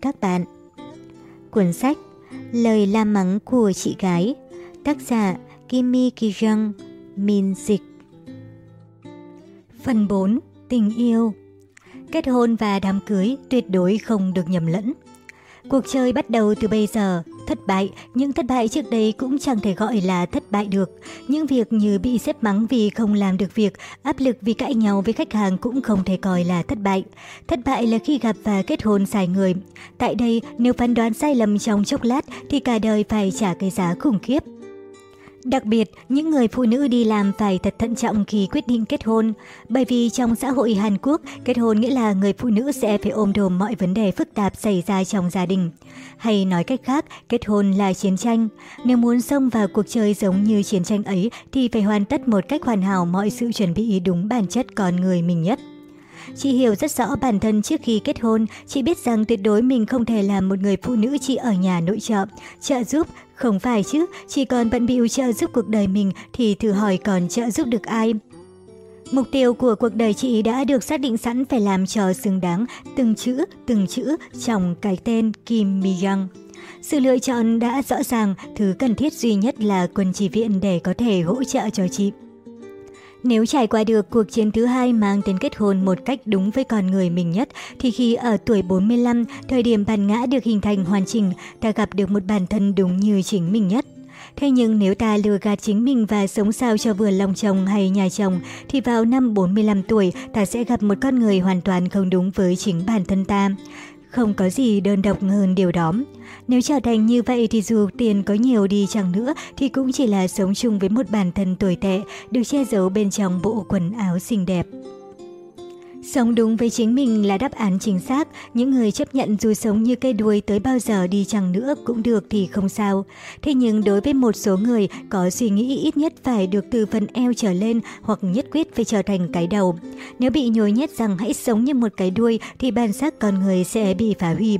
các bạn. Cuốn sách Lời la mắng của chị gái Tác giả Kimi Kijang Min Dịch Phần 4. Tình yêu Kết hôn và đám cưới tuyệt đối không được nhầm lẫn. Cuộc chơi bắt đầu từ bây giờ, thất bại, những thất bại trước đây cũng chẳng thể gọi là thất bại được. Những việc như bị xếp mắng vì không làm được việc, áp lực vì cãi nhau với khách hàng cũng không thể coi là thất bại. Thất bại là khi gặp và kết hôn sai người. Tại đây, nếu phán đoán sai lầm trong chốc lát thì cả đời phải trả cái giá khủng khiếp. Đặc biệt, những người phụ nữ đi làm phải thật thận trọng khi quyết định kết hôn. Bởi vì trong xã hội Hàn Quốc, kết hôn nghĩa là người phụ nữ sẽ phải ôm đồm mọi vấn đề phức tạp xảy ra trong gia đình. Hay nói cách khác, kết hôn là chiến tranh. Nếu muốn xông vào cuộc chơi giống như chiến tranh ấy thì phải hoàn tất một cách hoàn hảo mọi sự chuẩn bị đúng bản chất con người mình nhất. Chị hiểu rất rõ bản thân trước khi kết hôn, chị biết rằng tuyệt đối mình không thể làm một người phụ nữ chỉ ở nhà nội trợ, trợ giúp, không phải chứ, chỉ còn bận bịu trợ giúp cuộc đời mình thì thử hỏi còn trợ giúp được ai. Mục tiêu của cuộc đời chị đã được xác định sẵn phải làm cho xứng đáng từng chữ, từng chữ trong cái tên Kim Mi Young. Sự lựa chọn đã rõ ràng, thứ cần thiết duy nhất là quân chỉ viện để có thể hỗ trợ cho chị. Nếu trải qua được cuộc chiến thứ hai mang tên kết hôn một cách đúng với con người mình nhất, thì khi ở tuổi 45, thời điểm bản ngã được hình thành hoàn chỉnh, ta gặp được một bản thân đúng như chính mình nhất. Thế nhưng nếu ta lừa gạt chính mình và sống sao cho vừa lòng chồng hay nhà chồng, thì vào năm 45 tuổi ta sẽ gặp một con người hoàn toàn không đúng với chính bản thân ta. Không có gì đơn độc hơn điều đó. Nếu trở thành như vậy thì dù tiền có nhiều đi chẳng nữa thì cũng chỉ là sống chung với một bản thân tồi tệ, được che giấu bên trong bộ quần áo xinh đẹp. Sống đúng với chính mình là đáp án chính xác, những người chấp nhận dù sống như cây đuôi tới bao giờ đi chẳng nữa cũng được thì không sao. Thế nhưng đối với một số người có suy nghĩ ít nhất phải được từ phần eo trở lên hoặc nhất quyết phải trở thành cái đầu. Nếu bị nhồi nhét rằng hãy sống như một cái đuôi thì bản sắc con người sẽ bị phá hủy.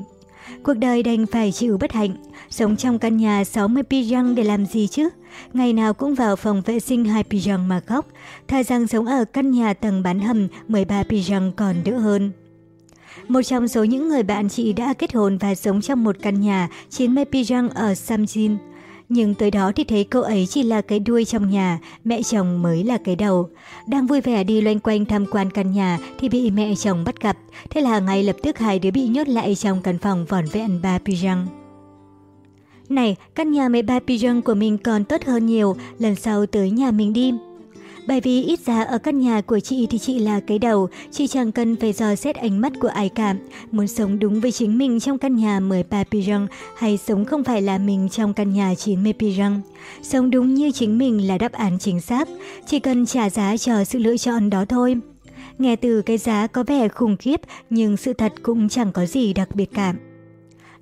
Cuộc đời đành phải chịu bất hạnh, sống trong căn nhà 60 pijang để làm gì chứ? Ngày nào cũng vào phòng vệ sinh hai pijang mà khóc, thà rằng sống ở căn nhà tầng bán hầm 13 pijang còn đỡ hơn. Một trong số những người bạn chị đã kết hôn và sống trong một căn nhà 90 pijang ở Samjin. Nhưng tới đó thì thấy cô ấy chỉ là cái đuôi trong nhà, mẹ chồng mới là cái đầu. Đang vui vẻ đi loanh quanh tham quan căn nhà thì bị mẹ chồng bắt gặp. Thế là ngay lập tức hai đứa bị nhốt lại trong căn phòng vỏn vẹn ba pijang. Này, căn nhà 13 pijang của mình còn tốt hơn nhiều, lần sau tới nhà mình đi. Bởi vì ít ra ở căn nhà của chị thì chị là cái đầu, chị chẳng cần phải dò xét ánh mắt của ai cả. Muốn sống đúng với chính mình trong căn nhà 13 pirang hay sống không phải là mình trong căn nhà 90 pirang. Sống đúng như chính mình là đáp án chính xác, chỉ cần trả giá cho sự lựa chọn đó thôi. Nghe từ cái giá có vẻ khủng khiếp nhưng sự thật cũng chẳng có gì đặc biệt cả.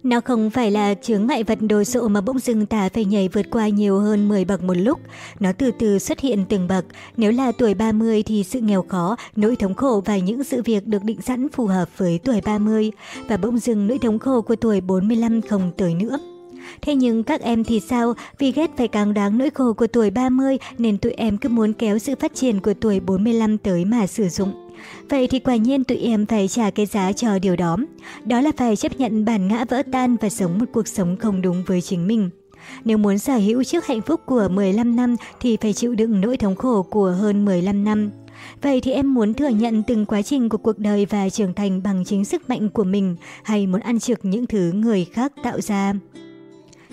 Nó không phải là chướng ngại vật đồ sộ mà bỗng dưng ta phải nhảy vượt qua nhiều hơn 10 bậc một lúc. Nó từ từ xuất hiện từng bậc. Nếu là tuổi 30 thì sự nghèo khó, nỗi thống khổ và những sự việc được định sẵn phù hợp với tuổi 30. Và bỗng dưng nỗi thống khổ của tuổi 45 không tới nữa. Thế nhưng các em thì sao? Vì ghét phải càng đáng nỗi khổ của tuổi 30 nên tụi em cứ muốn kéo sự phát triển của tuổi 45 tới mà sử dụng. Vậy thì quả nhiên tụi em phải trả cái giá cho điều đó. Đó là phải chấp nhận bản ngã vỡ tan và sống một cuộc sống không đúng với chính mình. Nếu muốn sở hữu trước hạnh phúc của 15 năm thì phải chịu đựng nỗi thống khổ của hơn 15 năm. Vậy thì em muốn thừa nhận từng quá trình của cuộc đời và trưởng thành bằng chính sức mạnh của mình hay muốn ăn trực những thứ người khác tạo ra?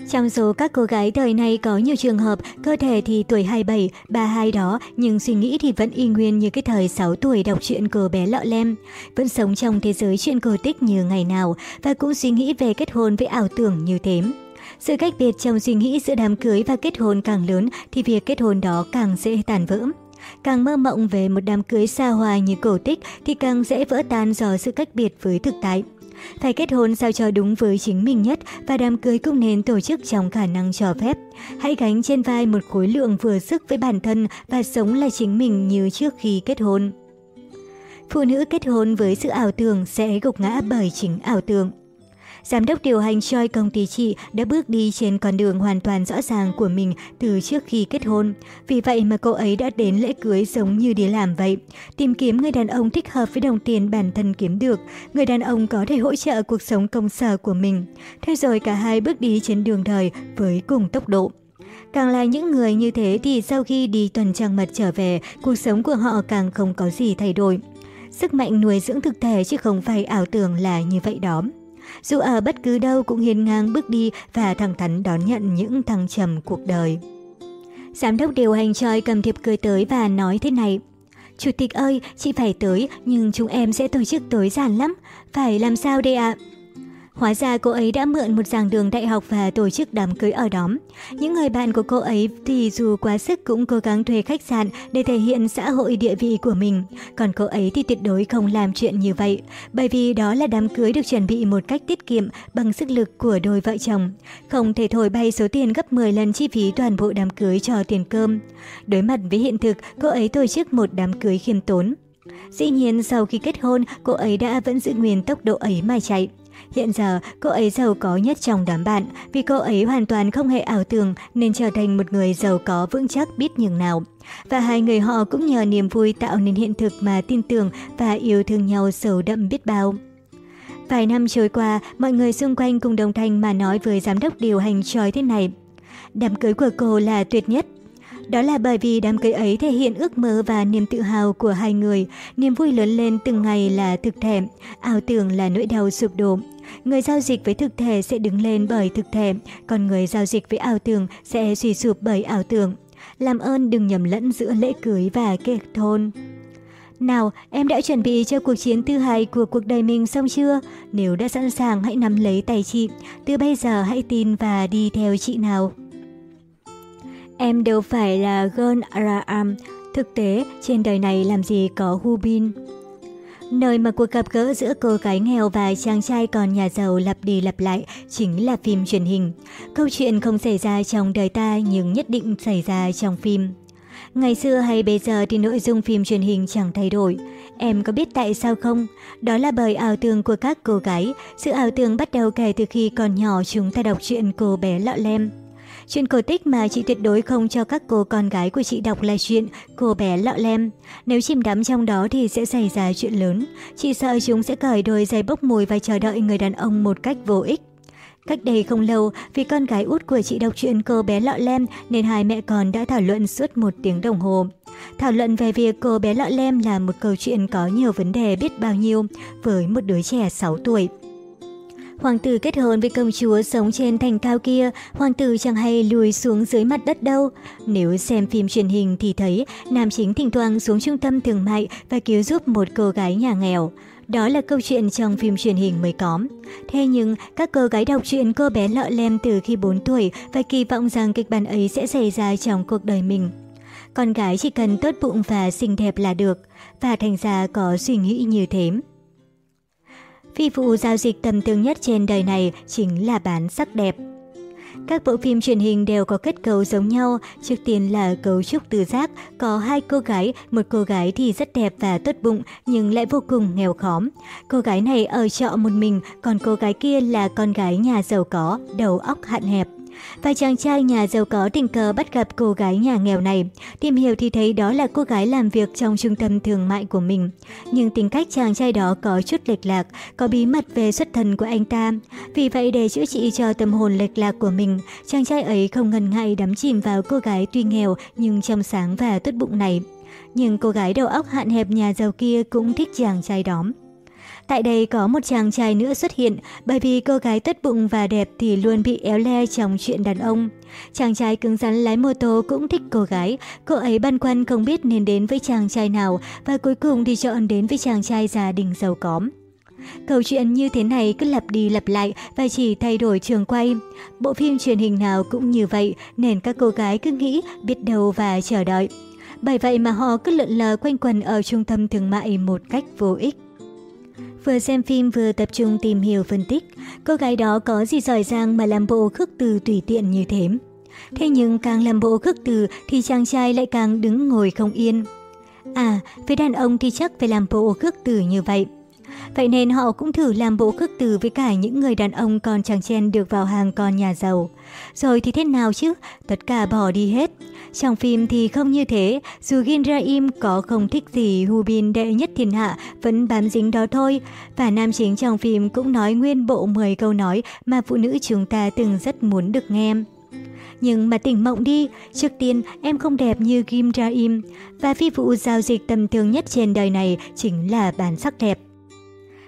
Trong số các cô gái đời này có nhiều trường hợp cơ thể thì tuổi 27, 32 đó nhưng suy nghĩ thì vẫn y nguyên như cái thời 6 tuổi đọc truyện cờ bé lọ lem. Vẫn sống trong thế giới chuyện cổ tích như ngày nào và cũng suy nghĩ về kết hôn với ảo tưởng như thế. Sự cách biệt trong suy nghĩ giữa đám cưới và kết hôn càng lớn thì việc kết hôn đó càng dễ tàn vỡ. Càng mơ mộng về một đám cưới xa hoa như cổ tích thì càng dễ vỡ tan do sự cách biệt với thực tại. Phải kết hôn sao cho đúng với chính mình nhất và đám cưới cũng nên tổ chức trong khả năng cho phép. Hãy gánh trên vai một khối lượng vừa sức với bản thân và sống là chính mình như trước khi kết hôn. Phụ nữ kết hôn với sự ảo tưởng sẽ gục ngã bởi chính ảo tưởng. Giám đốc điều hành Choi công ty chị đã bước đi trên con đường hoàn toàn rõ ràng của mình từ trước khi kết hôn. Vì vậy mà cô ấy đã đến lễ cưới giống như đi làm vậy. Tìm kiếm người đàn ông thích hợp với đồng tiền bản thân kiếm được. Người đàn ông có thể hỗ trợ cuộc sống công sở của mình. Thế rồi cả hai bước đi trên đường đời với cùng tốc độ. Càng là những người như thế thì sau khi đi tuần trăng mật trở về, cuộc sống của họ càng không có gì thay đổi. Sức mạnh nuôi dưỡng thực thể chứ không phải ảo tưởng là như vậy đó. Dù ở bất cứ đâu cũng hiên ngang bước đi và thẳng thắn đón nhận những thăng trầm cuộc đời. Giám đốc điều hành tròi cầm thiệp cười tới và nói thế này. Chủ tịch ơi, chị phải tới nhưng chúng em sẽ tổ chức tối giản lắm. Phải làm sao đây ạ? À? Hóa ra cô ấy đã mượn một giảng đường đại học và tổ chức đám cưới ở đó. Những người bạn của cô ấy thì dù quá sức cũng cố gắng thuê khách sạn để thể hiện xã hội địa vị của mình. Còn cô ấy thì tuyệt đối không làm chuyện như vậy, bởi vì đó là đám cưới được chuẩn bị một cách tiết kiệm bằng sức lực của đôi vợ chồng. Không thể thổi bay số tiền gấp 10 lần chi phí toàn bộ đám cưới cho tiền cơm. Đối mặt với hiện thực, cô ấy tổ chức một đám cưới khiêm tốn. Dĩ nhiên sau khi kết hôn, cô ấy đã vẫn giữ nguyên tốc độ ấy mà chạy. Hiện giờ, cô ấy giàu có nhất trong đám bạn vì cô ấy hoàn toàn không hề ảo tưởng nên trở thành một người giàu có vững chắc biết nhường nào. Và hai người họ cũng nhờ niềm vui tạo nên hiện thực mà tin tưởng và yêu thương nhau sâu đậm biết bao. Vài năm trôi qua, mọi người xung quanh cùng đồng thanh mà nói với giám đốc điều hành trói thế này. Đám cưới của cô là tuyệt nhất, đó là bởi vì đám cưới ấy thể hiện ước mơ và niềm tự hào của hai người. Niềm vui lớn lên từng ngày là thực thể, ảo tưởng là nỗi đau sụp đổ. Người giao dịch với thực thể sẽ đứng lên bởi thực thể, còn người giao dịch với ảo tưởng sẽ suy sụp bởi ảo tưởng. Làm ơn đừng nhầm lẫn giữa lễ cưới và kết hôn. Nào, em đã chuẩn bị cho cuộc chiến thứ hai của cuộc đời mình xong chưa? Nếu đã sẵn sàng hãy nắm lấy tay chị. Từ bây giờ hãy tin và đi theo chị nào. Em đâu phải là Gơn Araham, thực tế trên đời này làm gì có Hubin. Nơi mà cuộc gặp gỡ giữa cô gái nghèo và chàng trai còn nhà giàu lặp đi lặp lại chính là phim truyền hình. Câu chuyện không xảy ra trong đời ta nhưng nhất định xảy ra trong phim. Ngày xưa hay bây giờ thì nội dung phim truyền hình chẳng thay đổi. Em có biết tại sao không? Đó là bởi ảo tưởng của các cô gái. Sự ảo tưởng bắt đầu kể từ khi còn nhỏ chúng ta đọc chuyện cô bé lọ lem. Chuyện cổ tích mà chị tuyệt đối không cho các cô con gái của chị đọc là chuyện cô bé lọ lem. Nếu chìm đắm trong đó thì sẽ xảy ra chuyện lớn. Chị sợ chúng sẽ cởi đôi giày bốc mùi và chờ đợi người đàn ông một cách vô ích. Cách đây không lâu, vì con gái út của chị đọc chuyện cô bé lọ lem nên hai mẹ con đã thảo luận suốt một tiếng đồng hồ. Thảo luận về việc cô bé lọ lem là một câu chuyện có nhiều vấn đề biết bao nhiêu với một đứa trẻ 6 tuổi. Hoàng tử kết hôn với công chúa sống trên thành cao kia, hoàng tử chẳng hay lùi xuống dưới mặt đất đâu. Nếu xem phim truyền hình thì thấy nam chính thỉnh thoảng xuống trung tâm thương mại và cứu giúp một cô gái nhà nghèo. Đó là câu chuyện trong phim truyền hình mới có. Thế nhưng, các cô gái đọc truyện cô bé lọ lem từ khi 4 tuổi và kỳ vọng rằng kịch bản ấy sẽ xảy ra trong cuộc đời mình. Con gái chỉ cần tốt bụng và xinh đẹp là được, và thành ra có suy nghĩ như thế. Phi vụ giao dịch tầm thường nhất trên đời này chính là bán sắc đẹp. Các bộ phim truyền hình đều có kết cấu giống nhau, trước tiên là cấu trúc từ giác, có hai cô gái, một cô gái thì rất đẹp và tốt bụng nhưng lại vô cùng nghèo khóm. Cô gái này ở trọ một mình, còn cô gái kia là con gái nhà giàu có, đầu óc hạn hẹp. Và chàng trai nhà giàu có tình cờ bắt gặp cô gái nhà nghèo này. Tìm hiểu thì thấy đó là cô gái làm việc trong trung tâm thương mại của mình. Nhưng tính cách chàng trai đó có chút lệch lạc, có bí mật về xuất thân của anh ta. Vì vậy để chữa trị cho tâm hồn lệch lạc của mình, chàng trai ấy không ngần ngại đắm chìm vào cô gái tuy nghèo nhưng trong sáng và tốt bụng này. Nhưng cô gái đầu óc hạn hẹp nhà giàu kia cũng thích chàng trai đó. Tại đây có một chàng trai nữa xuất hiện, bởi vì cô gái tất bụng và đẹp thì luôn bị éo le trong chuyện đàn ông. Chàng trai cứng rắn lái mô tô cũng thích cô gái, cô ấy băn khoăn không biết nên đến với chàng trai nào và cuối cùng thì chọn đến với chàng trai gia đình giàu có. Câu chuyện như thế này cứ lặp đi lặp lại và chỉ thay đổi trường quay. Bộ phim truyền hình nào cũng như vậy nên các cô gái cứ nghĩ biết đâu và chờ đợi. Bởi vậy mà họ cứ lượn lờ quanh quần ở trung tâm thương mại một cách vô ích. Vừa xem phim vừa tập trung tìm hiểu phân tích, cô gái đó có gì giỏi giang mà làm bộ khước từ tùy tiện như thế. Thế nhưng càng làm bộ khước từ thì chàng trai lại càng đứng ngồi không yên. À, với đàn ông thì chắc phải làm bộ khước từ như vậy. Vậy nên họ cũng thử làm bộ khước từ với cả những người đàn ông còn chẳng chen được vào hàng con nhà giàu. Rồi thì thế nào chứ? Tất cả bỏ đi hết. Trong phim thì không như thế, dù Ginraim có không thích gì Hubin đệ nhất thiên hạ vẫn bám dính đó thôi. Và nam chính trong phim cũng nói nguyên bộ 10 câu nói mà phụ nữ chúng ta từng rất muốn được nghe. Nhưng mà tỉnh mộng đi, trước tiên em không đẹp như Kim Ra-im, và phi vụ giao dịch tầm thường nhất trên đời này chính là bản sắc đẹp.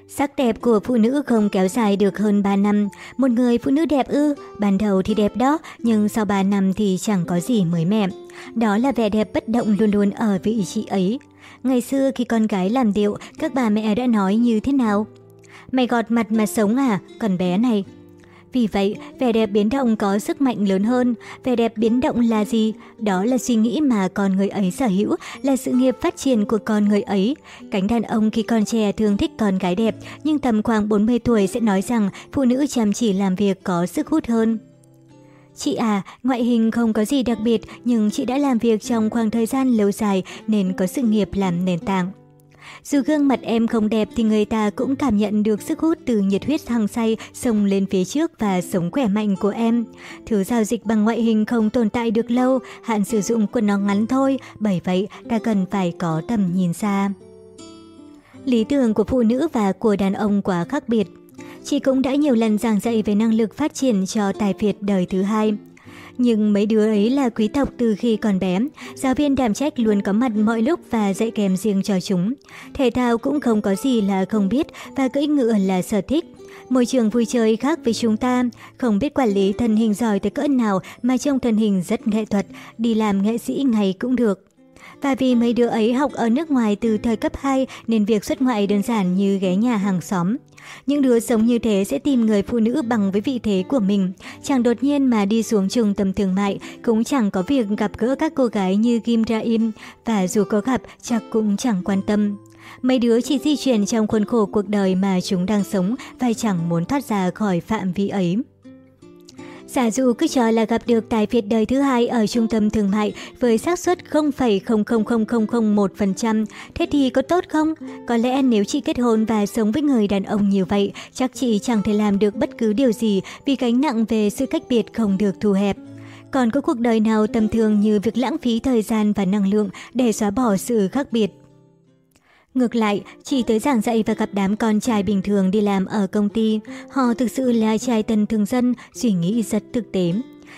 Sắc đẹp của phụ nữ không kéo dài được hơn 3 năm. Một người phụ nữ đẹp ư, ban đầu thì đẹp đó, nhưng sau 3 năm thì chẳng có gì mới mẻ. Đó là vẻ đẹp bất động luôn luôn ở vị trí ấy. Ngày xưa khi con gái làm điệu, các bà mẹ đã nói như thế nào? Mày gọt mặt mà sống à, con bé này, vì vậy, vẻ đẹp biến động có sức mạnh lớn hơn. Vẻ đẹp biến động là gì? Đó là suy nghĩ mà con người ấy sở hữu, là sự nghiệp phát triển của con người ấy. Cánh đàn ông khi còn trẻ thường thích con gái đẹp, nhưng tầm khoảng 40 tuổi sẽ nói rằng phụ nữ chăm chỉ làm việc có sức hút hơn. Chị à, ngoại hình không có gì đặc biệt, nhưng chị đã làm việc trong khoảng thời gian lâu dài nên có sự nghiệp làm nền tảng. Dù gương mặt em không đẹp thì người ta cũng cảm nhận được sức hút từ nhiệt huyết hăng say sông lên phía trước và sống khỏe mạnh của em. Thứ giao dịch bằng ngoại hình không tồn tại được lâu, hạn sử dụng quần nó ngắn thôi, bởi vậy ta cần phải có tầm nhìn xa. Lý tưởng của phụ nữ và của đàn ông quá khác biệt. Chị cũng đã nhiều lần giảng dạy về năng lực phát triển cho tài Việt đời thứ hai. Nhưng mấy đứa ấy là quý tộc từ khi còn bé, giáo viên đảm trách luôn có mặt mọi lúc và dạy kèm riêng cho chúng. Thể thao cũng không có gì là không biết và cưỡi ngựa là sở thích. Môi trường vui chơi khác với chúng ta, không biết quản lý thân hình giỏi tới cỡ nào mà trong thân hình rất nghệ thuật, đi làm nghệ sĩ ngày cũng được. Và vì mấy đứa ấy học ở nước ngoài từ thời cấp 2 nên việc xuất ngoại đơn giản như ghé nhà hàng xóm. Những đứa sống như thế sẽ tìm người phụ nữ bằng với vị thế của mình. Chẳng đột nhiên mà đi xuống trường tầm thương mại, cũng chẳng có việc gặp gỡ các cô gái như Kim Ra Im, và dù có gặp chắc cũng chẳng quan tâm. Mấy đứa chỉ di chuyển trong khuôn khổ cuộc đời mà chúng đang sống và chẳng muốn thoát ra khỏi phạm vi ấy. Giả dụ cứ cho là gặp được tài Việt đời thứ hai ở trung tâm thương mại với xác suất 0,00001%, thế thì có tốt không? Có lẽ nếu chị kết hôn và sống với người đàn ông như vậy, chắc chị chẳng thể làm được bất cứ điều gì vì gánh nặng về sự cách biệt không được thu hẹp. Còn có cuộc đời nào tầm thường như việc lãng phí thời gian và năng lượng để xóa bỏ sự khác biệt. Ngược lại, chị tới giảng dạy và gặp đám con trai bình thường đi làm ở công ty. Họ thực sự là trai tân thường dân, suy nghĩ rất thực tế.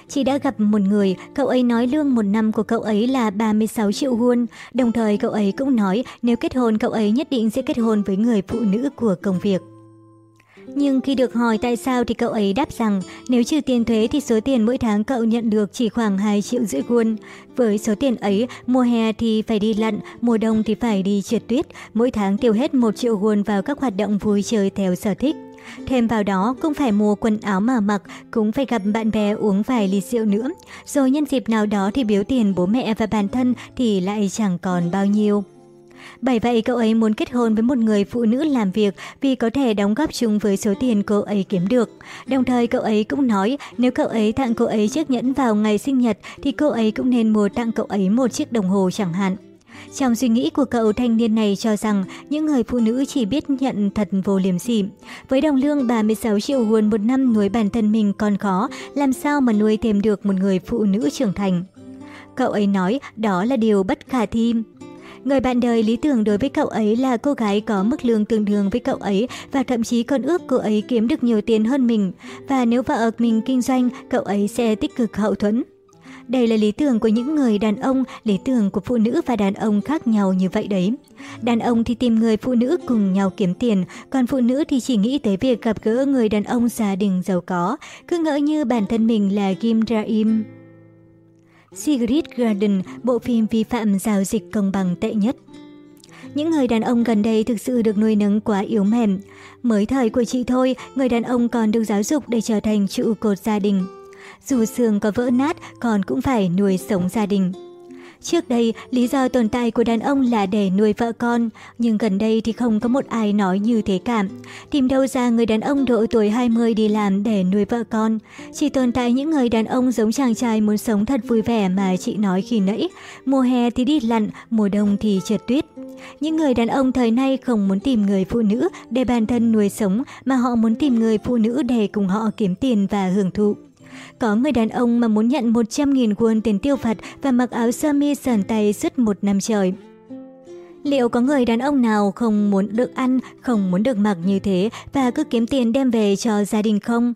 Chị đã gặp một người, cậu ấy nói lương một năm của cậu ấy là 36 triệu won. Đồng thời cậu ấy cũng nói nếu kết hôn cậu ấy nhất định sẽ kết hôn với người phụ nữ của công việc. Nhưng khi được hỏi tại sao thì cậu ấy đáp rằng nếu trừ tiền thuế thì số tiền mỗi tháng cậu nhận được chỉ khoảng 2 triệu rưỡi won. Với số tiền ấy, mùa hè thì phải đi lặn, mùa đông thì phải đi trượt tuyết, mỗi tháng tiêu hết 1 triệu won vào các hoạt động vui chơi theo sở thích. Thêm vào đó cũng phải mua quần áo mà mặc, cũng phải gặp bạn bè uống vài ly rượu nữa. Rồi nhân dịp nào đó thì biếu tiền bố mẹ và bản thân thì lại chẳng còn bao nhiêu. Bởi vậy cậu ấy muốn kết hôn với một người phụ nữ làm việc vì có thể đóng góp chung với số tiền cô ấy kiếm được. Đồng thời cậu ấy cũng nói nếu cậu ấy tặng cô ấy chiếc nhẫn vào ngày sinh nhật thì cô ấy cũng nên mua tặng cậu ấy một chiếc đồng hồ chẳng hạn. Trong suy nghĩ của cậu thanh niên này cho rằng những người phụ nữ chỉ biết nhận thật vô liêm sỉ. Với đồng lương 36 triệu won một năm nuôi bản thân mình còn khó, làm sao mà nuôi thêm được một người phụ nữ trưởng thành. Cậu ấy nói đó là điều bất khả thi. Người bạn đời lý tưởng đối với cậu ấy là cô gái có mức lương tương đương với cậu ấy và thậm chí còn ước cô ấy kiếm được nhiều tiền hơn mình. Và nếu vợ mình kinh doanh, cậu ấy sẽ tích cực hậu thuẫn. Đây là lý tưởng của những người đàn ông, lý tưởng của phụ nữ và đàn ông khác nhau như vậy đấy. Đàn ông thì tìm người phụ nữ cùng nhau kiếm tiền, còn phụ nữ thì chỉ nghĩ tới việc gặp gỡ người đàn ông gia đình giàu có, cứ ngỡ như bản thân mình là Kim Ra-im. Secret Garden, bộ phim vi phạm giao dịch công bằng tệ nhất. Những người đàn ông gần đây thực sự được nuôi nấng quá yếu mềm. Mới thời của chị thôi, người đàn ông còn được giáo dục để trở thành trụ cột gia đình. Dù xương có vỡ nát, còn cũng phải nuôi sống gia đình. Trước đây, lý do tồn tại của đàn ông là để nuôi vợ con, nhưng gần đây thì không có một ai nói như thế cả. Tìm đâu ra người đàn ông độ tuổi 20 đi làm để nuôi vợ con. Chỉ tồn tại những người đàn ông giống chàng trai muốn sống thật vui vẻ mà chị nói khi nãy. Mùa hè thì đi lặn, mùa đông thì trượt tuyết. Những người đàn ông thời nay không muốn tìm người phụ nữ để bản thân nuôi sống mà họ muốn tìm người phụ nữ để cùng họ kiếm tiền và hưởng thụ. Có người đàn ông mà muốn nhận 100.000 won tiền tiêu vặt và mặc áo sơ mi sờn tay suốt một năm trời. Liệu có người đàn ông nào không muốn được ăn, không muốn được mặc như thế và cứ kiếm tiền đem về cho gia đình không?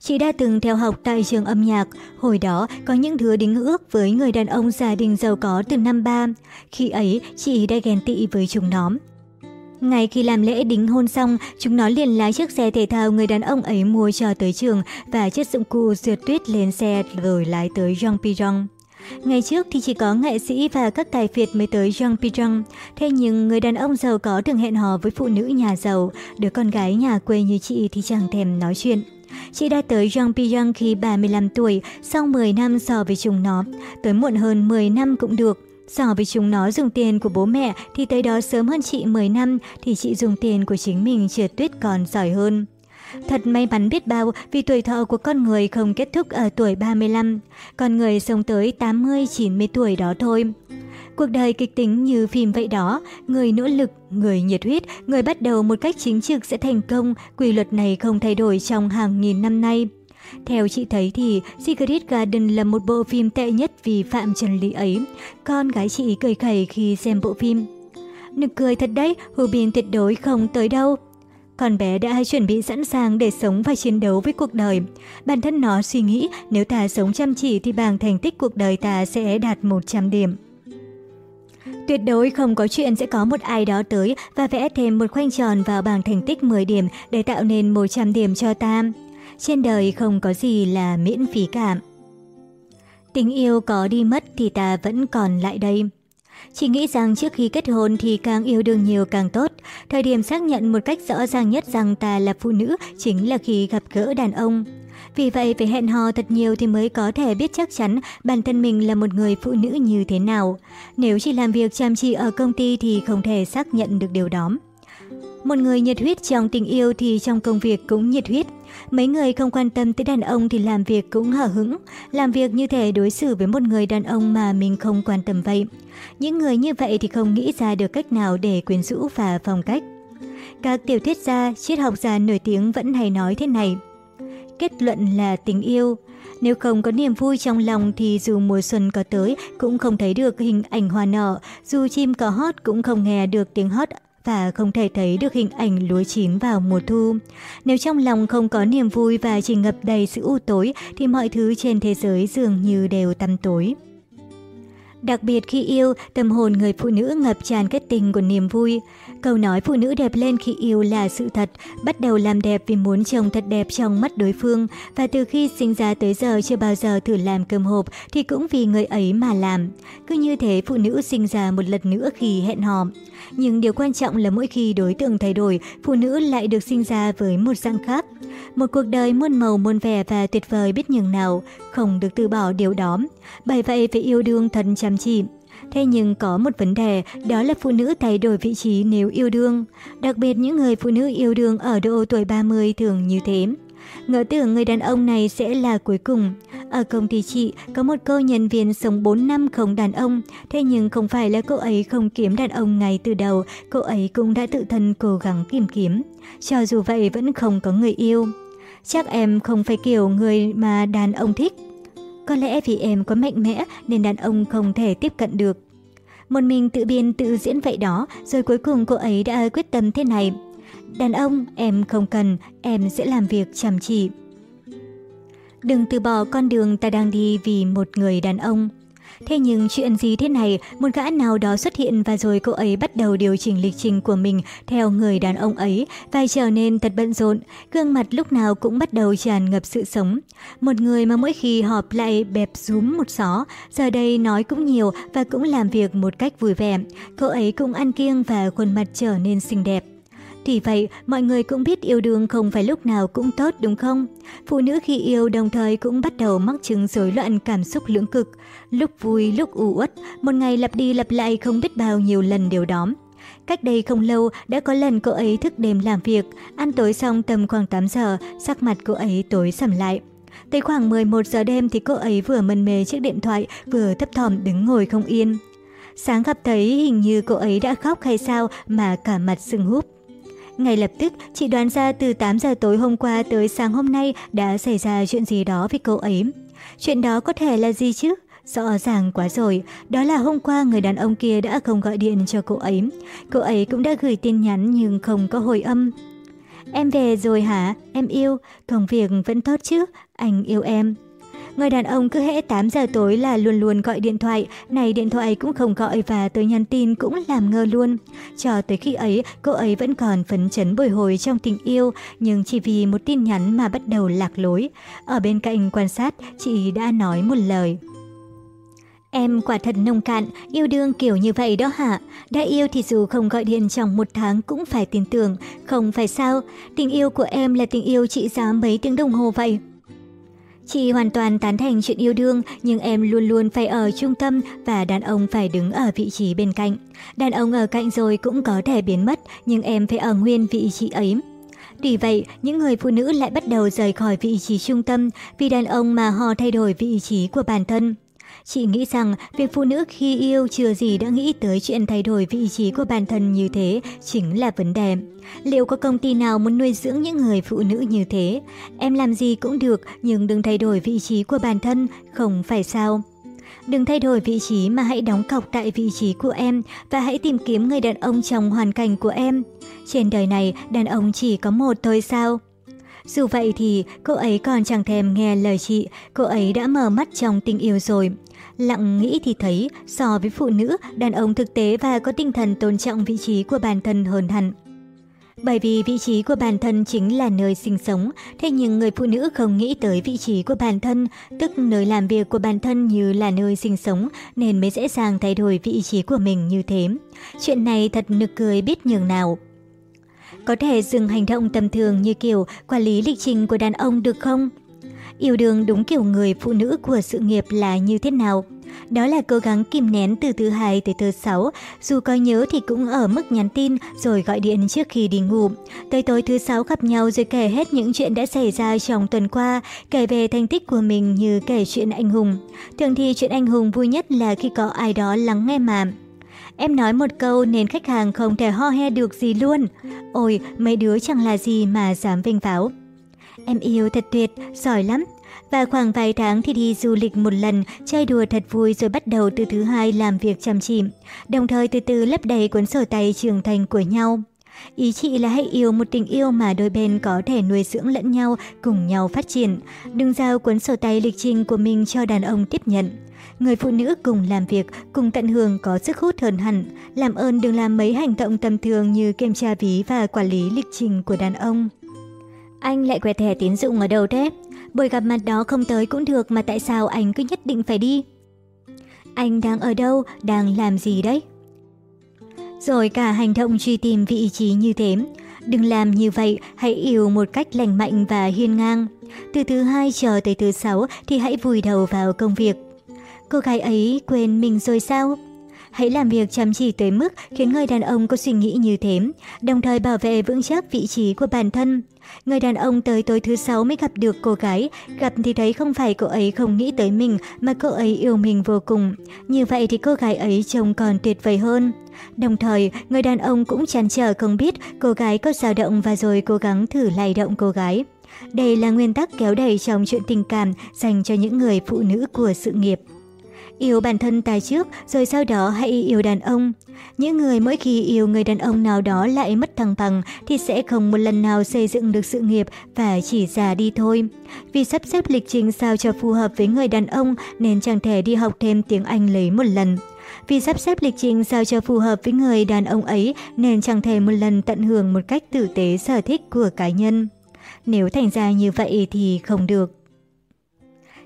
Chị đã từng theo học tại trường âm nhạc, hồi đó có những đứa đính ước với người đàn ông gia đình giàu có từ năm ba. Khi ấy, chị đã ghen tị với chúng nó. Ngày khi làm lễ đính hôn xong, chúng nó liền lái chiếc xe thể thao người đàn ông ấy mua cho tới trường và chất dụng cụ rượt tuyết lên xe rồi lái tới Jeongpyeong. Ngày trước thì chỉ có nghệ sĩ và các tài phiệt mới tới Jeongpyeong. Thế nhưng người đàn ông giàu có thường hẹn hò với phụ nữ nhà giàu, đứa con gái nhà quê như chị thì chẳng thèm nói chuyện. Chị đã tới Jeongpyeong khi 35 tuổi, sau 10 năm so với chúng nó. Tới muộn hơn 10 năm cũng được. So với chúng nó dùng tiền của bố mẹ thì tới đó sớm hơn chị 10 năm thì chị dùng tiền của chính mình trượt tuyết còn giỏi hơn. Thật may mắn biết bao vì tuổi thọ của con người không kết thúc ở tuổi 35, con người sống tới 80-90 tuổi đó thôi. Cuộc đời kịch tính như phim vậy đó, người nỗ lực, người nhiệt huyết, người bắt đầu một cách chính trực sẽ thành công, quy luật này không thay đổi trong hàng nghìn năm nay. Theo chị thấy thì Secret Garden là một bộ phim tệ nhất vì phạm trần lý ấy. Con gái chị cười khẩy khi xem bộ phim. Nực cười thật đấy, Hubin tuyệt đối không tới đâu. Con bé đã chuẩn bị sẵn sàng để sống và chiến đấu với cuộc đời. Bản thân nó suy nghĩ nếu ta sống chăm chỉ thì bảng thành tích cuộc đời ta sẽ đạt 100 điểm. Tuyệt đối không có chuyện sẽ có một ai đó tới và vẽ thêm một khoanh tròn vào bảng thành tích 10 điểm để tạo nên 100 điểm cho ta. Trên đời không có gì là miễn phí cả. Tình yêu có đi mất thì ta vẫn còn lại đây. Chị nghĩ rằng trước khi kết hôn thì càng yêu đương nhiều càng tốt. Thời điểm xác nhận một cách rõ ràng nhất rằng ta là phụ nữ chính là khi gặp gỡ đàn ông. Vì vậy, phải hẹn hò thật nhiều thì mới có thể biết chắc chắn bản thân mình là một người phụ nữ như thế nào. Nếu chỉ làm việc chăm chỉ ở công ty thì không thể xác nhận được điều đó. Một người nhiệt huyết trong tình yêu thì trong công việc cũng nhiệt huyết. Mấy người không quan tâm tới đàn ông thì làm việc cũng hở hững. Làm việc như thể đối xử với một người đàn ông mà mình không quan tâm vậy. Những người như vậy thì không nghĩ ra được cách nào để quyến rũ và phong cách. Các tiểu thuyết gia, triết học gia nổi tiếng vẫn hay nói thế này. Kết luận là tình yêu. Nếu không có niềm vui trong lòng thì dù mùa xuân có tới cũng không thấy được hình ảnh hoa nở, dù chim có hót cũng không nghe được tiếng hót và không thể thấy được hình ảnh lúa chín vào mùa thu. Nếu trong lòng không có niềm vui và chỉ ngập đầy sự u tối, thì mọi thứ trên thế giới dường như đều tăm tối. Đặc biệt khi yêu, tâm hồn người phụ nữ ngập tràn kết tình của niềm vui. Câu nói phụ nữ đẹp lên khi yêu là sự thật, bắt đầu làm đẹp vì muốn chồng thật đẹp trong mắt đối phương, và từ khi sinh ra tới giờ chưa bao giờ thử làm cơm hộp thì cũng vì người ấy mà làm. Cứ như thế phụ nữ sinh ra một lần nữa khi hẹn hò. Nhưng điều quan trọng là mỗi khi đối tượng thay đổi, phụ nữ lại được sinh ra với một dạng khác. Một cuộc đời muôn màu muôn vẻ và tuyệt vời biết nhường nào, không được từ bỏ điều đó. Bởi vậy phải yêu đương thật chăm chỉ. Thế nhưng có một vấn đề, đó là phụ nữ thay đổi vị trí nếu yêu đương. Đặc biệt những người phụ nữ yêu đương ở độ tuổi 30 thường như thế. Ngỡ tưởng người đàn ông này sẽ là cuối cùng. Ở công ty chị, có một cô nhân viên sống 4 năm không đàn ông. Thế nhưng không phải là cô ấy không kiếm đàn ông ngay từ đầu, cô ấy cũng đã tự thân cố gắng tìm kiếm. Cho dù vậy vẫn không có người yêu. Chắc em không phải kiểu người mà đàn ông thích. Có lẽ vì em có mạnh mẽ nên đàn ông không thể tiếp cận được. Một mình tự biên tự diễn vậy đó, rồi cuối cùng cô ấy đã quyết tâm thế này. Đàn ông, em không cần, em sẽ làm việc chăm chỉ. Đừng từ bỏ con đường ta đang đi vì một người đàn ông. Thế nhưng chuyện gì thế này, một gã nào đó xuất hiện và rồi cô ấy bắt đầu điều chỉnh lịch trình của mình theo người đàn ông ấy và trở nên thật bận rộn, gương mặt lúc nào cũng bắt đầu tràn ngập sự sống. Một người mà mỗi khi họp lại bẹp rúm một xó, giờ đây nói cũng nhiều và cũng làm việc một cách vui vẻ. Cô ấy cũng ăn kiêng và khuôn mặt trở nên xinh đẹp thì vậy, mọi người cũng biết yêu đương không phải lúc nào cũng tốt đúng không? Phụ nữ khi yêu đồng thời cũng bắt đầu mắc chứng rối loạn cảm xúc lưỡng cực. Lúc vui, lúc u uất, một ngày lặp đi lặp lại không biết bao nhiêu lần điều đó. Cách đây không lâu, đã có lần cô ấy thức đêm làm việc, ăn tối xong tầm khoảng 8 giờ, sắc mặt cô ấy tối sầm lại. Tới khoảng 11 giờ đêm thì cô ấy vừa mân mê chiếc điện thoại, vừa thấp thỏm đứng ngồi không yên. Sáng gặp thấy hình như cô ấy đã khóc hay sao mà cả mặt sưng húp. Ngay lập tức, chị đoán ra từ 8 giờ tối hôm qua tới sáng hôm nay đã xảy ra chuyện gì đó với cô ấy. Chuyện đó có thể là gì chứ? Rõ ràng quá rồi, đó là hôm qua người đàn ông kia đã không gọi điện cho cô ấy. Cô ấy cũng đã gửi tin nhắn nhưng không có hồi âm. Em về rồi hả? Em yêu, công việc vẫn tốt chứ? Anh yêu em. Người đàn ông cứ hễ 8 giờ tối là luôn luôn gọi điện thoại, này điện thoại cũng không gọi và tới nhắn tin cũng làm ngơ luôn. Cho tới khi ấy, cô ấy vẫn còn phấn chấn bồi hồi trong tình yêu, nhưng chỉ vì một tin nhắn mà bắt đầu lạc lối. Ở bên cạnh quan sát, chị đã nói một lời. Em quả thật nông cạn, yêu đương kiểu như vậy đó hả? Đã yêu thì dù không gọi điện trong một tháng cũng phải tin tưởng, không phải sao? Tình yêu của em là tình yêu trị giá mấy tiếng đồng hồ vậy. Chị hoàn toàn tán thành chuyện yêu đương, nhưng em luôn luôn phải ở trung tâm và đàn ông phải đứng ở vị trí bên cạnh. Đàn ông ở cạnh rồi cũng có thể biến mất, nhưng em phải ở nguyên vị trí ấy. Tuy vậy, những người phụ nữ lại bắt đầu rời khỏi vị trí trung tâm vì đàn ông mà họ thay đổi vị trí của bản thân. Chị nghĩ rằng việc phụ nữ khi yêu chưa gì đã nghĩ tới chuyện thay đổi vị trí của bản thân như thế chính là vấn đề. Liệu có công ty nào muốn nuôi dưỡng những người phụ nữ như thế? Em làm gì cũng được nhưng đừng thay đổi vị trí của bản thân, không phải sao? Đừng thay đổi vị trí mà hãy đóng cọc tại vị trí của em và hãy tìm kiếm người đàn ông trong hoàn cảnh của em. Trên đời này, đàn ông chỉ có một thôi sao? Dù vậy thì cô ấy còn chẳng thèm nghe lời chị, cô ấy đã mở mắt trong tình yêu rồi. Lặng nghĩ thì thấy, so với phụ nữ, đàn ông thực tế và có tinh thần tôn trọng vị trí của bản thân hơn hẳn. Bởi vì vị trí của bản thân chính là nơi sinh sống, thế nhưng người phụ nữ không nghĩ tới vị trí của bản thân, tức nơi làm việc của bản thân như là nơi sinh sống, nên mới dễ dàng thay đổi vị trí của mình như thế. Chuyện này thật nực cười biết nhường nào. Có thể dừng hành động tầm thường như kiểu quản lý lịch trình của đàn ông được không? Yêu đương đúng kiểu người phụ nữ của sự nghiệp là như thế nào? Đó là cố gắng kìm nén từ thứ hai tới thứ sáu, dù có nhớ thì cũng ở mức nhắn tin rồi gọi điện trước khi đi ngủ. Tới tối thứ sáu gặp nhau rồi kể hết những chuyện đã xảy ra trong tuần qua, kể về thành tích của mình như kể chuyện anh hùng. Thường thì chuyện anh hùng vui nhất là khi có ai đó lắng nghe mà. Em nói một câu nên khách hàng không thể ho he được gì luôn. Ôi, mấy đứa chẳng là gì mà dám vinh pháo. Em yêu thật tuyệt, giỏi lắm. Và khoảng vài tháng thì đi du lịch một lần, chơi đùa thật vui rồi bắt đầu từ thứ hai làm việc chăm chỉ. Đồng thời từ từ lấp đầy cuốn sổ tay trưởng thành của nhau. Ý chị là hãy yêu một tình yêu mà đôi bên có thể nuôi dưỡng lẫn nhau, cùng nhau phát triển. Đừng giao cuốn sổ tay lịch trình của mình cho đàn ông tiếp nhận. Người phụ nữ cùng làm việc, cùng tận hưởng có sức hút hơn hẳn. Làm ơn đừng làm mấy hành động tầm thường như kiểm tra ví và quản lý lịch trình của đàn ông. Anh lại quẹt thẻ tín dụng ở đâu thế? Buổi gặp mặt đó không tới cũng được mà tại sao anh cứ nhất định phải đi? Anh đang ở đâu? Đang làm gì đấy? Rồi cả hành động truy tìm vị trí như thế. Đừng làm như vậy, hãy yêu một cách lành mạnh và hiên ngang. Từ thứ hai chờ tới thứ sáu thì hãy vùi đầu vào công việc. Cô gái ấy quên mình rồi sao? Hãy làm việc chăm chỉ tới mức khiến người đàn ông có suy nghĩ như thế, đồng thời bảo vệ vững chắc vị trí của bản thân. Người đàn ông tới tối thứ sáu mới gặp được cô gái, gặp thì thấy không phải cô ấy không nghĩ tới mình mà cô ấy yêu mình vô cùng. Như vậy thì cô gái ấy trông còn tuyệt vời hơn. Đồng thời, người đàn ông cũng chăn trở không biết cô gái có dao động và rồi cố gắng thử lay động cô gái. Đây là nguyên tắc kéo đẩy trong chuyện tình cảm dành cho những người phụ nữ của sự nghiệp. Yêu bản thân ta trước, rồi sau đó hãy yêu đàn ông. Những người mỗi khi yêu người đàn ông nào đó lại mất thăng bằng thì sẽ không một lần nào xây dựng được sự nghiệp và chỉ già đi thôi. Vì sắp xếp lịch trình sao cho phù hợp với người đàn ông nên chẳng thể đi học thêm tiếng Anh lấy một lần. Vì sắp xếp lịch trình sao cho phù hợp với người đàn ông ấy nên chẳng thể một lần tận hưởng một cách tử tế sở thích của cá nhân. Nếu thành ra như vậy thì không được.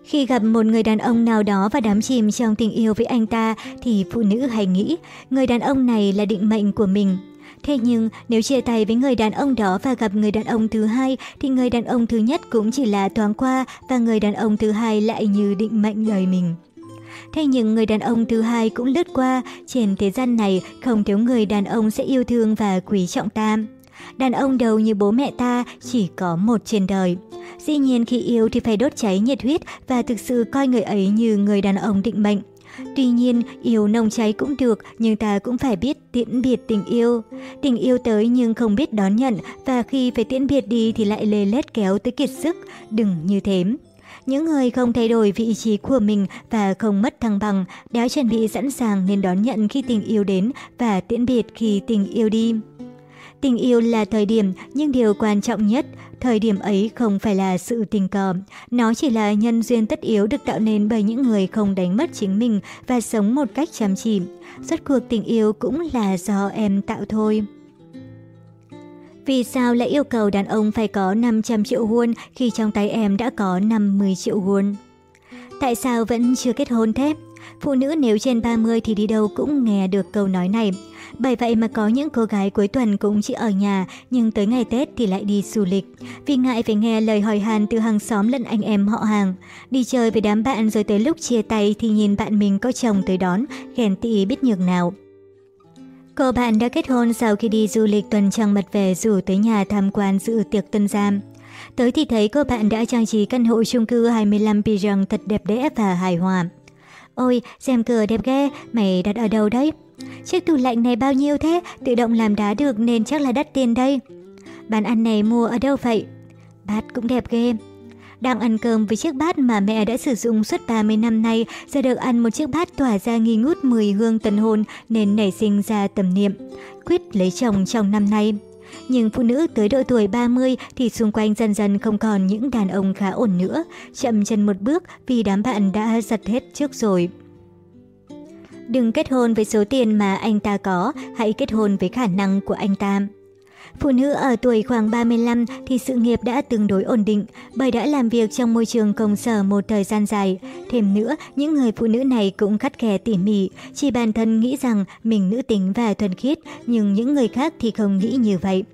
Khi gặp một người đàn ông nào đó và đắm chìm trong tình yêu với anh ta thì phụ nữ hay nghĩ người đàn ông này là định mệnh của mình. Thế nhưng nếu chia tay với người đàn ông đó và gặp người đàn ông thứ hai thì người đàn ông thứ nhất cũng chỉ là thoáng qua và người đàn ông thứ hai lại như định mệnh đời mình. Thế nhưng người đàn ông thứ hai cũng lướt qua, trên thế gian này không thiếu người đàn ông sẽ yêu thương và quý trọng ta. Đàn ông đầu như bố mẹ ta chỉ có một trên đời. Dĩ nhiên khi yêu thì phải đốt cháy nhiệt huyết và thực sự coi người ấy như người đàn ông định mệnh. Tuy nhiên, yêu nồng cháy cũng được, nhưng ta cũng phải biết tiễn biệt tình yêu. Tình yêu tới nhưng không biết đón nhận, và khi phải tiễn biệt đi thì lại lê lết kéo tới kiệt sức. Đừng như thế. Những người không thay đổi vị trí của mình và không mất thăng bằng đã chuẩn bị sẵn sàng nên đón nhận khi tình yêu đến và tiễn biệt khi tình yêu đi. Tình yêu là thời điểm, nhưng điều quan trọng nhất, thời điểm ấy không phải là sự tình cờ. Nó chỉ là nhân duyên tất yếu được tạo nên bởi những người không đánh mất chính mình và sống một cách chăm chỉ. Rất cuộc tình yêu cũng là do em tạo thôi. Vì sao lại yêu cầu đàn ông phải có 500 triệu won khi trong tay em đã có 50 triệu won? Tại sao vẫn chưa kết hôn thế? Phụ nữ nếu trên 30 thì đi đâu cũng nghe được câu nói này. Bởi vậy mà có những cô gái cuối tuần cũng chỉ ở nhà, nhưng tới ngày Tết thì lại đi du lịch. Vì ngại phải nghe lời hỏi hàn từ hàng xóm lẫn anh em họ hàng. Đi chơi với đám bạn rồi tới lúc chia tay thì nhìn bạn mình có chồng tới đón, ghen tị biết nhường nào. Cô bạn đã kết hôn sau khi đi du lịch tuần trăng mật về rủ tới nhà tham quan dự tiệc tân giam. Tới thì thấy cô bạn đã trang trí căn hộ chung cư 25 Pirang thật đẹp đẽ và hài hòa. Ôi, rèm cửa đẹp ghê, mày đặt ở đâu đấy? Chiếc tủ lạnh này bao nhiêu thế? Tự động làm đá được nên chắc là đắt tiền đây. Bàn ăn này mua ở đâu vậy? Bát cũng đẹp ghê. Đang ăn cơm với chiếc bát mà mẹ đã sử dụng suốt 30 năm nay, giờ được ăn một chiếc bát tỏa ra nghi ngút mùi hương tân hôn nên nảy sinh ra tầm niệm. Quyết lấy chồng trong năm nay. Nhưng phụ nữ tới độ tuổi 30 thì xung quanh dần dần không còn những đàn ông khá ổn nữa, chậm chân một bước vì đám bạn đã giật hết trước rồi. Đừng kết hôn với số tiền mà anh ta có, hãy kết hôn với khả năng của anh ta. Phụ nữ ở tuổi khoảng 35 thì sự nghiệp đã tương đối ổn định bởi đã làm việc trong môi trường công sở một thời gian dài. Thêm nữa, những người phụ nữ này cũng khắt khe tỉ mỉ, chỉ bản thân nghĩ rằng mình nữ tính và thuần khiết, nhưng những người khác thì không nghĩ như vậy.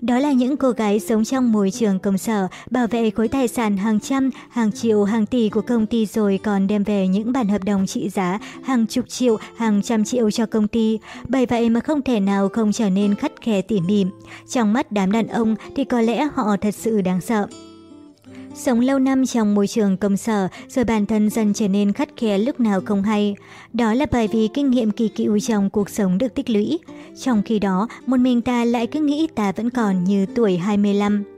Đó là những cô gái sống trong môi trường công sở, bảo vệ khối tài sản hàng trăm, hàng triệu, hàng tỷ của công ty rồi còn đem về những bản hợp đồng trị giá hàng chục triệu, hàng trăm triệu cho công ty. Bởi vậy mà không thể nào không trở nên khắt khe tỉ mỉ. Trong mắt đám đàn ông thì có lẽ họ thật sự đáng sợ. Sống lâu năm trong môi trường công sở rồi bản thân dần trở nên khắt khe lúc nào không hay. Đó là bởi vì kinh nghiệm kỳ cựu trong cuộc sống được tích lũy. Trong khi đó, một mình ta lại cứ nghĩ ta vẫn còn như tuổi 25.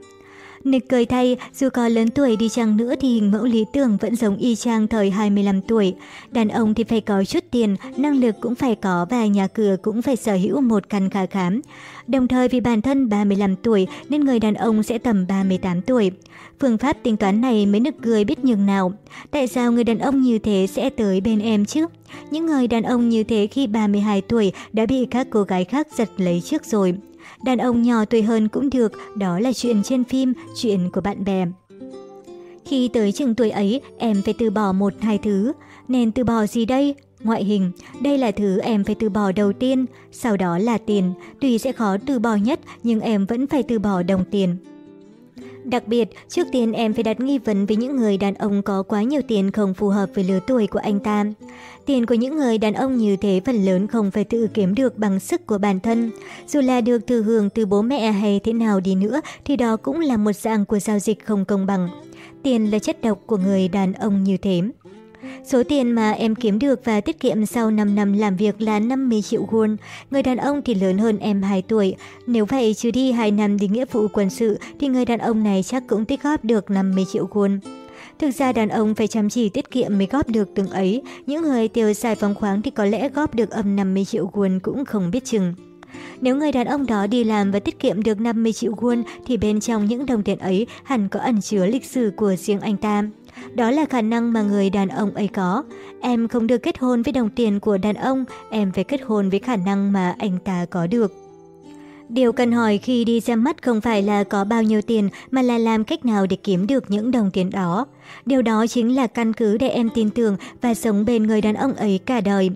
Nực cười thay, dù có lớn tuổi đi chăng nữa thì hình mẫu lý tưởng vẫn giống y chang thời 25 tuổi. Đàn ông thì phải có chút tiền, năng lực cũng phải có và nhà cửa cũng phải sở hữu một căn khá khám. Đồng thời vì bản thân 35 tuổi nên người đàn ông sẽ tầm 38 tuổi. Phương pháp tính toán này mới nực cười biết nhường nào. Tại sao người đàn ông như thế sẽ tới bên em chứ? Những người đàn ông như thế khi 32 tuổi đã bị các cô gái khác giật lấy trước rồi. Đàn ông nhỏ tuổi hơn cũng được, đó là chuyện trên phim, chuyện của bạn bè. Khi tới chừng tuổi ấy, em phải từ bỏ một hai thứ. Nên từ bỏ gì đây? Ngoại hình, đây là thứ em phải từ bỏ đầu tiên, sau đó là tiền. Tuy sẽ khó từ bỏ nhất, nhưng em vẫn phải từ bỏ đồng tiền. Đặc biệt, trước tiên em phải đặt nghi vấn với những người đàn ông có quá nhiều tiền không phù hợp với lứa tuổi của anh ta. Tiền của những người đàn ông như thế phần lớn không phải tự kiếm được bằng sức của bản thân. Dù là được thừa hưởng từ bố mẹ hay thế nào đi nữa thì đó cũng là một dạng của giao dịch không công bằng. Tiền là chất độc của người đàn ông như thế. Số tiền mà em kiếm được và tiết kiệm sau 5 năm làm việc là 50 triệu won. Người đàn ông thì lớn hơn em 2 tuổi. Nếu vậy trừ đi 2 năm đi nghĩa vụ quân sự, thì người đàn ông này chắc cũng tích góp được 50 triệu won. Thực ra đàn ông phải chăm chỉ tiết kiệm mới góp được từng ấy. Những người tiêu xài phóng khoáng thì có lẽ góp được âm 50 triệu won cũng không biết chừng. Nếu người đàn ông đó đi làm và tiết kiệm được 50 triệu won, thì bên trong những đồng tiền ấy hẳn có ẩn chứa lịch sử của riêng anh ta. Đó là khả năng mà người đàn ông ấy có. Em không được kết hôn với đồng tiền của đàn ông, em phải kết hôn với khả năng mà anh ta có được. Điều cần hỏi khi đi xem mắt không phải là có bao nhiêu tiền mà là làm cách nào để kiếm được những đồng tiền đó. Điều đó chính là căn cứ để em tin tưởng và sống bên người đàn ông ấy cả đời.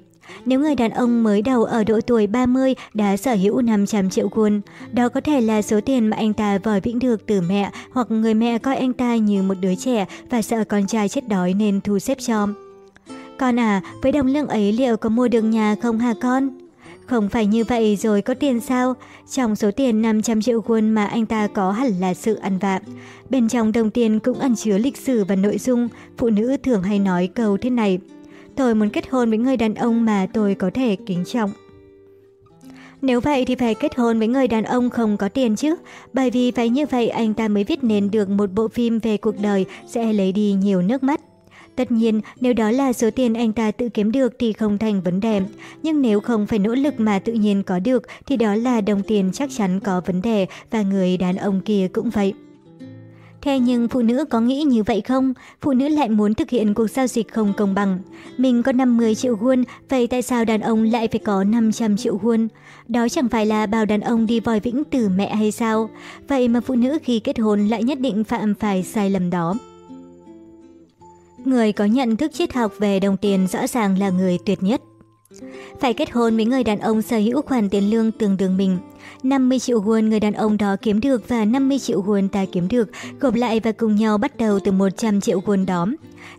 Nếu người đàn ông mới đầu ở độ tuổi 30 đã sở hữu 500 triệu won, đó có thể là số tiền mà anh ta vòi vĩnh được từ mẹ hoặc người mẹ coi anh ta như một đứa trẻ và sợ con trai chết đói nên thu xếp cho. Con à, với đồng lương ấy liệu có mua được nhà không hả con? Không phải như vậy rồi có tiền sao? Trong số tiền 500 triệu won mà anh ta có hẳn là sự ăn vạ. Bên trong đồng tiền cũng ẩn chứa lịch sử và nội dung. Phụ nữ thường hay nói câu thế này. Tôi muốn kết hôn với người đàn ông mà tôi có thể kính trọng. Nếu vậy thì phải kết hôn với người đàn ông không có tiền chứ, bởi vì phải như vậy anh ta mới viết nên được một bộ phim về cuộc đời sẽ lấy đi nhiều nước mắt. Tất nhiên, nếu đó là số tiền anh ta tự kiếm được thì không thành vấn đề. Nhưng nếu không phải nỗ lực mà tự nhiên có được thì đó là đồng tiền chắc chắn có vấn đề và người đàn ông kia cũng vậy. Thế nhưng phụ nữ có nghĩ như vậy không? Phụ nữ lại muốn thực hiện cuộc giao dịch không công bằng. Mình có 50 triệu won, vậy tại sao đàn ông lại phải có 500 triệu won? Đó chẳng phải là bảo đàn ông đi vòi vĩnh từ mẹ hay sao? Vậy mà phụ nữ khi kết hôn lại nhất định phạm phải sai lầm đó. Người có nhận thức triết học về đồng tiền rõ ràng là người tuyệt nhất. Phải kết hôn với người đàn ông sở hữu khoản tiền lương tương đương mình. 50 triệu won người đàn ông đó kiếm được và 50 triệu won ta kiếm được, gộp lại và cùng nhau bắt đầu từ 100 triệu won đó.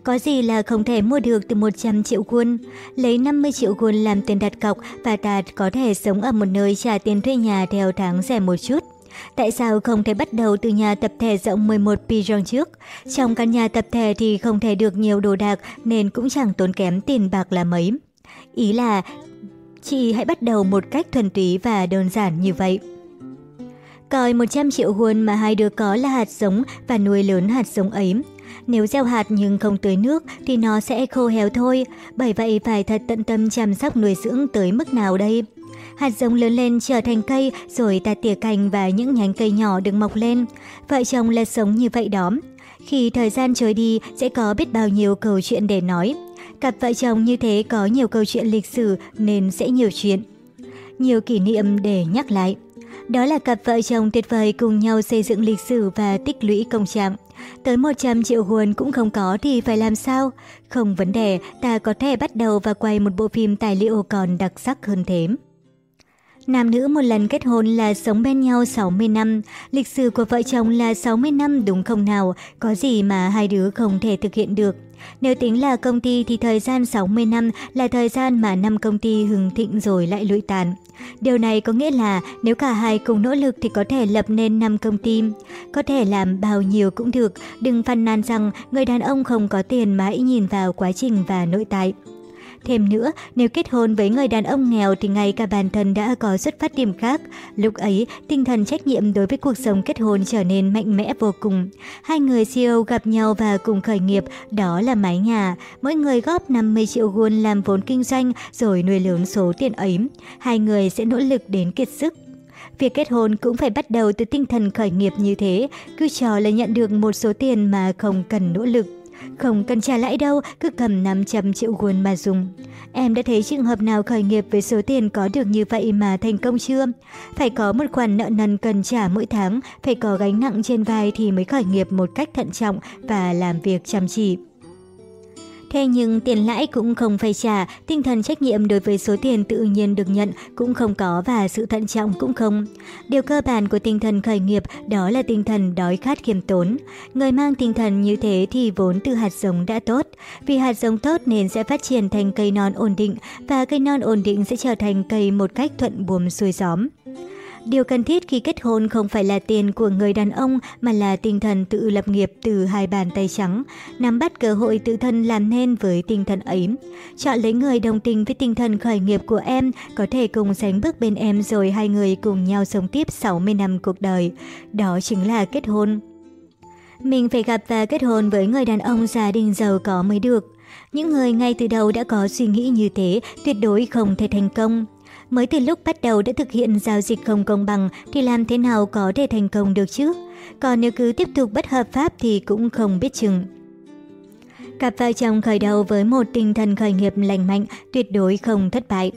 Có gì là không thể mua được từ 100 triệu won? Lấy 50 triệu won làm tiền đặt cọc và ta có thể sống ở một nơi trả tiền thuê nhà theo tháng rẻ một chút. Tại sao không thể bắt đầu từ nhà tập thể rộng 11 pigeon trước? Trong căn nhà tập thể thì không thể được nhiều đồ đạc nên cũng chẳng tốn kém tiền bạc là mấy. Ý là chị hãy bắt đầu một cách thuần túy và đơn giản như vậy. Coi 100 triệu won mà hai đứa có là hạt giống và nuôi lớn hạt giống ấy. Nếu gieo hạt nhưng không tưới nước thì nó sẽ khô héo thôi, bởi vậy phải thật tận tâm chăm sóc nuôi dưỡng tới mức nào đây? Hạt giống lớn lên trở thành cây rồi ta tỉa cành và những nhánh cây nhỏ được mọc lên. Vợ chồng là sống như vậy đó. Khi thời gian trôi đi sẽ có biết bao nhiêu câu chuyện để nói. Cặp vợ chồng như thế có nhiều câu chuyện lịch sử nên sẽ nhiều chuyện. Nhiều kỷ niệm để nhắc lại. Đó là cặp vợ chồng tuyệt vời cùng nhau xây dựng lịch sử và tích lũy công trạng. Tới 100 triệu won cũng không có thì phải làm sao? Không vấn đề, ta có thể bắt đầu và quay một bộ phim tài liệu còn đặc sắc hơn thế. Nam nữ một lần kết hôn là sống bên nhau 60 năm, lịch sử của vợ chồng là 60 năm đúng không nào, có gì mà hai đứa không thể thực hiện được. Nếu tính là công ty thì thời gian 60 năm là thời gian mà năm công ty hừng thịnh rồi lại lụi tàn. Điều này có nghĩa là nếu cả hai cùng nỗ lực thì có thể lập nên năm công ty. Có thể làm bao nhiêu cũng được, đừng phàn nàn rằng người đàn ông không có tiền mà hãy nhìn vào quá trình và nội tại. Thêm nữa, nếu kết hôn với người đàn ông nghèo thì ngay cả bản thân đã có xuất phát điểm khác. Lúc ấy, tinh thần trách nhiệm đối với cuộc sống kết hôn trở nên mạnh mẽ vô cùng. Hai người CEO gặp nhau và cùng khởi nghiệp, đó là mái nhà. Mỗi người góp 50 triệu won làm vốn kinh doanh rồi nuôi lớn số tiền ấy. Hai người sẽ nỗ lực đến kiệt sức. Việc kết hôn cũng phải bắt đầu từ tinh thần khởi nghiệp như thế, cứ cho là nhận được một số tiền mà không cần nỗ lực. Không cần trả lãi đâu, cứ cầm 500 triệu won mà dùng. Em đã thấy trường hợp nào khởi nghiệp với số tiền có được như vậy mà thành công chưa? Phải có một khoản nợ nần cần trả mỗi tháng, phải có gánh nặng trên vai thì mới khởi nghiệp một cách thận trọng và làm việc chăm chỉ. Thế nhưng tiền lãi cũng không phải trả, tinh thần trách nhiệm đối với số tiền tự nhiên được nhận cũng không có và sự thận trọng cũng không. Điều cơ bản của tinh thần khởi nghiệp đó là tinh thần đói khát khiêm tốn. Người mang tinh thần như thế thì vốn từ hạt giống đã tốt. Vì hạt giống tốt nên sẽ phát triển thành cây non ổn định và cây non ổn định sẽ trở thành cây một cách thuận buồm xuôi gióm. Điều cần thiết khi kết hôn không phải là tiền của người đàn ông mà là tinh thần tự lập nghiệp từ hai bàn tay trắng, nắm bắt cơ hội tự thân làm nên với tinh thần ấy. Chọn lấy người đồng tình với tinh thần khởi nghiệp của em, có thể cùng sánh bước bên em rồi hai người cùng nhau sống tiếp 60 năm cuộc đời. Đó chính là kết hôn. Mình phải gặp và kết hôn với người đàn ông gia đình giàu có mới được. Những người ngay từ đầu đã có suy nghĩ như thế tuyệt đối không thể thành công. Mới từ lúc bắt đầu đã thực hiện giao dịch không công bằng thì làm thế nào có thể thành công được chứ? Còn nếu cứ tiếp tục bất hợp pháp thì cũng không biết chừng. Cặp vợ chồng khởi đầu với một tinh thần khởi nghiệp lành mạnh tuyệt đối không thất bại.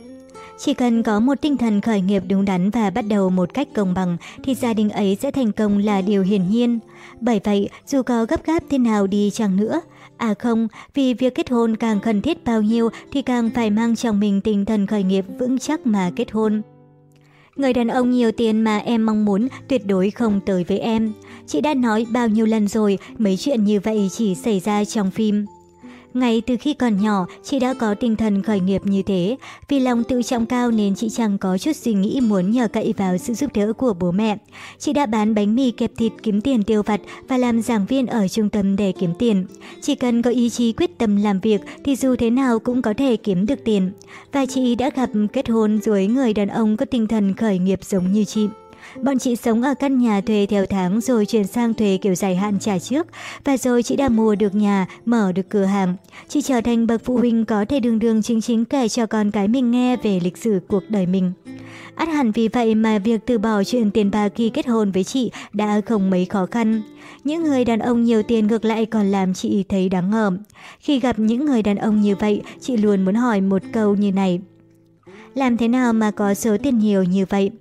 Chỉ cần có một tinh thần khởi nghiệp đúng đắn và bắt đầu một cách công bằng thì gia đình ấy sẽ thành công là điều hiển nhiên. Bởi vậy, dù có gấp gáp thế nào đi chăng nữa, à không, vì việc kết hôn càng cần thiết bao nhiêu thì càng phải mang trong mình tinh thần khởi nghiệp vững chắc mà kết hôn. Người đàn ông nhiều tiền mà em mong muốn tuyệt đối không tới với em. Chị đã nói bao nhiêu lần rồi, mấy chuyện như vậy chỉ xảy ra trong phim. Ngay từ khi còn nhỏ, chị đã có tinh thần khởi nghiệp như thế. Vì lòng tự trọng cao nên chị chẳng có chút suy nghĩ muốn nhờ cậy vào sự giúp đỡ của bố mẹ. Chị đã bán bánh mì kẹp thịt kiếm tiền tiêu vặt và làm giảng viên ở trung tâm để kiếm tiền. Chỉ cần có ý chí quyết tâm làm việc thì dù thế nào cũng có thể kiếm được tiền. Và chị đã gặp kết hôn với người đàn ông có tinh thần khởi nghiệp giống như chị. Bọn chị sống ở căn nhà thuê theo tháng rồi chuyển sang thuê kiểu dài hạn trả trước. Và rồi chị đã mua được nhà, mở được cửa hàng. Chị trở thành bậc phụ huynh có thể đường đường chính chính kể cho con cái mình nghe về lịch sử cuộc đời mình. Át hẳn vì vậy mà việc từ bỏ chuyện tiền bạc khi kết hôn với chị đã không mấy khó khăn. Những người đàn ông nhiều tiền ngược lại còn làm chị thấy đáng ngờ. Khi gặp những người đàn ông như vậy, chị luôn muốn hỏi một câu như này. Làm thế nào mà có số tiền nhiều như vậy?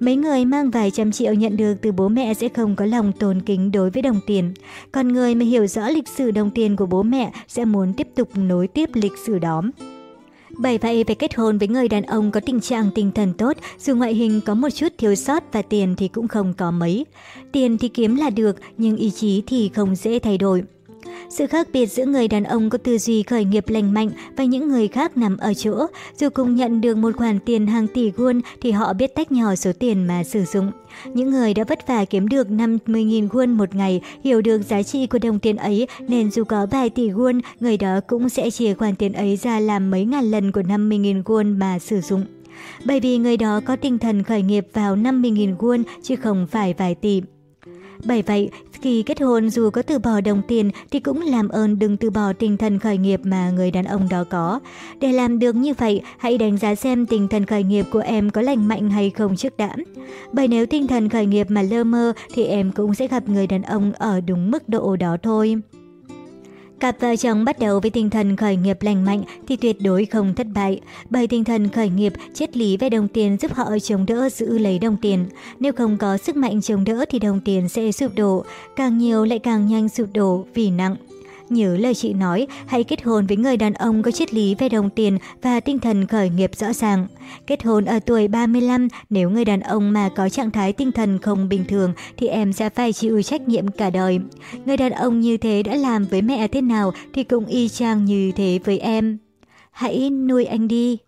Mấy người mang vài trăm triệu nhận được từ bố mẹ sẽ không có lòng tôn kính đối với đồng tiền. Còn người mà hiểu rõ lịch sử đồng tiền của bố mẹ sẽ muốn tiếp tục nối tiếp lịch sử đó. Bởi vậy, phải kết hôn với người đàn ông có tình trạng tinh thần tốt, dù ngoại hình có một chút thiếu sót và tiền thì cũng không có mấy. Tiền thì kiếm là được, nhưng ý chí thì không dễ thay đổi. Sự khác biệt giữa người đàn ông có tư duy khởi nghiệp lành mạnh và những người khác nằm ở chỗ, dù cùng nhận được một khoản tiền hàng tỷ won thì họ biết tách nhỏ số tiền mà sử dụng. Những người đã vất vả kiếm được 50.000 won một ngày hiểu được giá trị của đồng tiền ấy nên dù có vài tỷ won, người đó cũng sẽ chia khoản tiền ấy ra làm mấy ngàn lần của 50.000 won mà sử dụng. Bởi vì người đó có tinh thần khởi nghiệp vào 50.000 won chứ không phải vài tỷ. Bởi vậy, khi kết hôn dù có từ bỏ đồng tiền thì cũng làm ơn đừng từ bỏ tinh thần khởi nghiệp mà người đàn ông đó có. Để làm được như vậy, hãy đánh giá xem tinh thần khởi nghiệp của em có lành mạnh hay không trước đã. Bởi nếu tinh thần khởi nghiệp mà lơ mơ thì em cũng sẽ gặp người đàn ông ở đúng mức độ đó thôi. Cặp vợ chồng bắt đầu với tinh thần khởi nghiệp lành mạnh thì tuyệt đối không thất bại, bởi tinh thần khởi nghiệp, triết lý về đồng tiền giúp họ chống đỡ giữ lấy đồng tiền. Nếu không có sức mạnh chống đỡ thì đồng tiền sẽ sụp đổ, càng nhiều lại càng nhanh sụp đổ vì nặng. Nhớ lời chị nói, hãy kết hôn với người đàn ông có triết lý về đồng tiền và tinh thần khởi nghiệp rõ ràng. Kết hôn ở tuổi 35, nếu người đàn ông mà có trạng thái tinh thần không bình thường thì em sẽ phải chịu trách nhiệm cả đời. Người đàn ông như thế đã làm với mẹ thế nào thì cũng y chang như thế với em. Hãy nuôi anh đi.